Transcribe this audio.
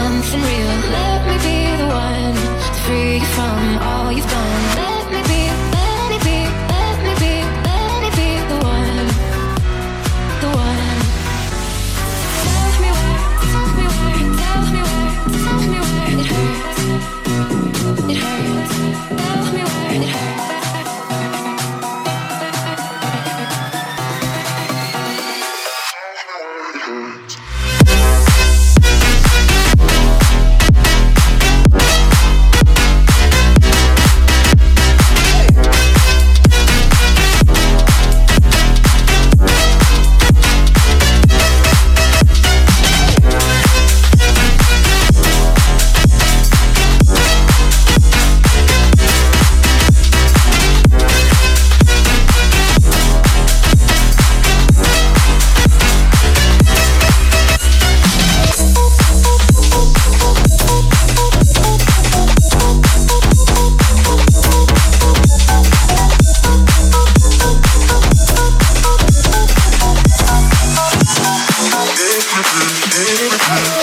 something real. Let me be the one to free you from all you've done. Hey, hey.